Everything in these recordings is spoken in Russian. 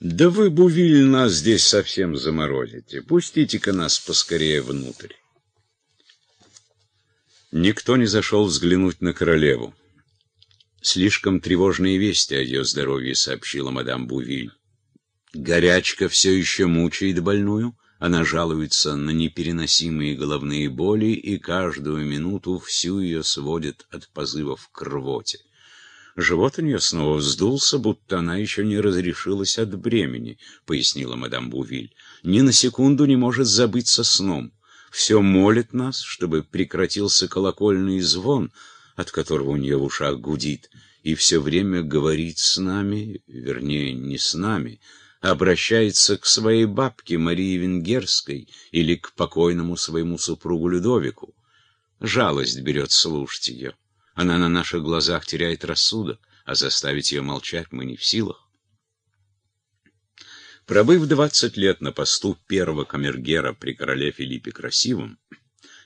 Да вы, Бувиль, нас здесь совсем заморозите. Пустите-ка нас поскорее внутрь. Никто не зашел взглянуть на королеву. Слишком тревожные вести о ее здоровье сообщила мадам Бувиль. Горячка все еще мучает больную, она жалуется на непереносимые головные боли и каждую минуту всю ее сводит от позывов к рвоте. Живот у нее снова вздулся, будто она еще не разрешилась от бремени, пояснила мадам Бувиль. Ни на секунду не может забыться сном. Все молит нас, чтобы прекратился колокольный звон, от которого у нее в ушах гудит, и все время говорит с нами, вернее, не с нами, обращается к своей бабке Марии Венгерской или к покойному своему супругу Людовику. Жалость берет слушать ее. Она на наших глазах теряет рассудок, а заставить ее молчать мы не в силах. Пробыв двадцать лет на посту первого камергера при короле Филиппе Красивом,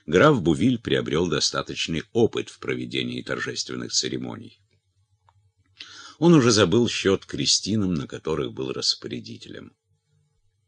граф Бувиль приобрел достаточный опыт в проведении торжественных церемоний. Он уже забыл счет крестинам, на которых был распорядителем.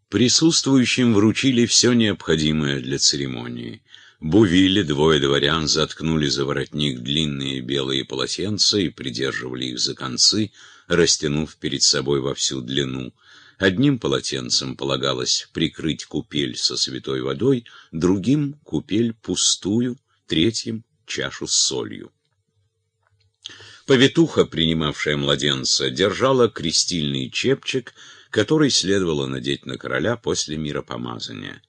Присутствующим вручили все необходимое для церемонии — Бувили двое дворян заткнули за воротник длинные белые полотенца и придерживали их за концы, растянув перед собой во всю длину. Одним полотенцем полагалось прикрыть купель со святой водой, другим — купель пустую, третьим — чашу с солью. Повитуха, принимавшая младенца, держала крестильный чепчик, который следовало надеть на короля после миропомазания.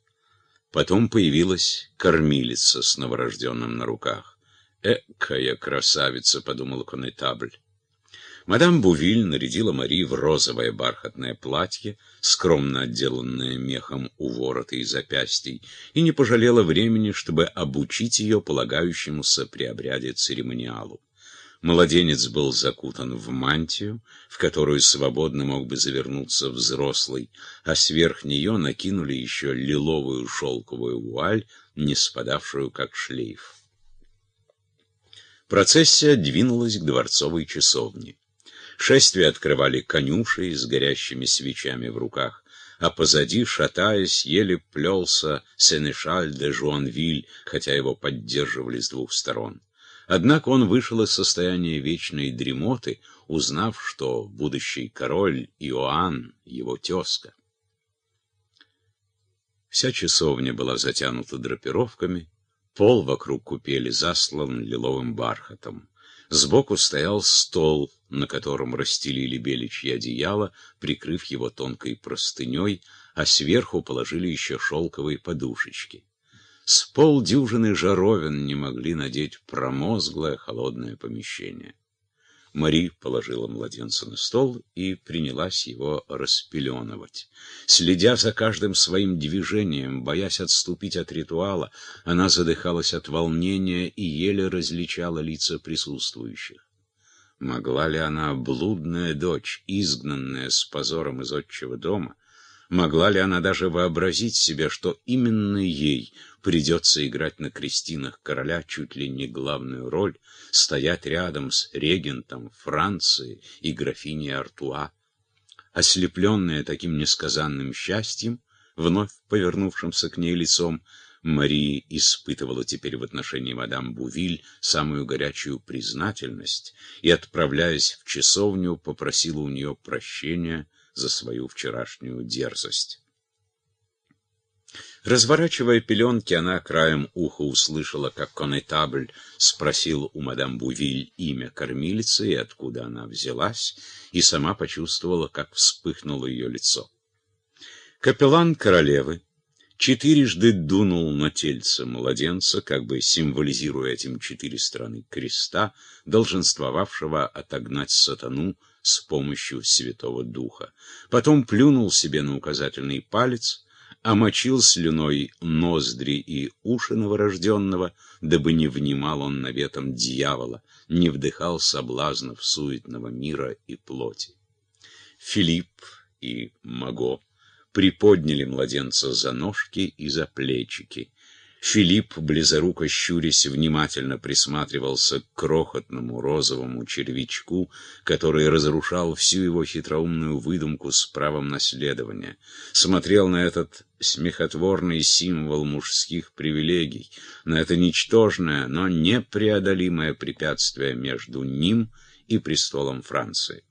Потом появилась кормилица с новорожденным на руках. «Экая красавица!» — подумал конетабль. Мадам Бувиль нарядила Мари в розовое бархатное платье, скромно отделанное мехом у ворота и запястий, и не пожалела времени, чтобы обучить ее полагающемуся при обряде церемониалу. Младенец был закутан в мантию, в которую свободно мог бы завернуться взрослый, а сверх нее накинули еще лиловую шелковую вуаль, не спадавшую как шлейф. Процессия двинулась к дворцовой часовне. Шествие открывали конюши с горящими свечами в руках, а позади, шатаясь, еле плелся Сенешаль де Жуанвиль, хотя его поддерживали с двух сторон. Однако он вышел из состояния вечной дремоты, узнав, что будущий король Иоанн — его тезка. Вся часовня была затянута драпировками, пол вокруг купели заслан лиловым бархатом. Сбоку стоял стол, на котором расстелили беличье одеяло, прикрыв его тонкой простыней, а сверху положили еще шелковые подушечки. С полдюжины жаровин не могли надеть промозглое холодное помещение. Мари положила младенца на стол и принялась его распеленывать. Следя за каждым своим движением, боясь отступить от ритуала, она задыхалась от волнения и еле различала лица присутствующих. Могла ли она, блудная дочь, изгнанная с позором из отчего дома, Могла ли она даже вообразить себе, что именно ей придется играть на крестинах короля чуть ли не главную роль, стоять рядом с регентом Франции и графиней Артуа? Ослепленная таким несказанным счастьем, вновь повернувшимся к ней лицом, Мария испытывала теперь в отношении мадам Бувиль самую горячую признательность и, отправляясь в часовню, попросила у нее прощения за свою вчерашнюю дерзость. Разворачивая пеленки, она краем уха услышала, как конетабль спросил у мадам Бувиль имя кормилицы и откуда она взялась, и сама почувствовала, как вспыхнуло ее лицо. Капеллан королевы четырежды дунул на тельце младенца, как бы символизируя этим четыре стороны креста, долженствовавшего отогнать сатану с помощью Святого Духа. Потом плюнул себе на указательный палец, омочил слюной ноздри и уши новорожденного, дабы не внимал он наветом дьявола, не вдыхал соблазнов суетного мира и плоти. Филипп и Маго приподняли младенца за ножки и за плечики. Филипп, близоруко щурясь, внимательно присматривался к крохотному розовому червячку, который разрушал всю его хитроумную выдумку с правом наследования. Смотрел на этот смехотворный символ мужских привилегий, на это ничтожное, но непреодолимое препятствие между ним и престолом Франции.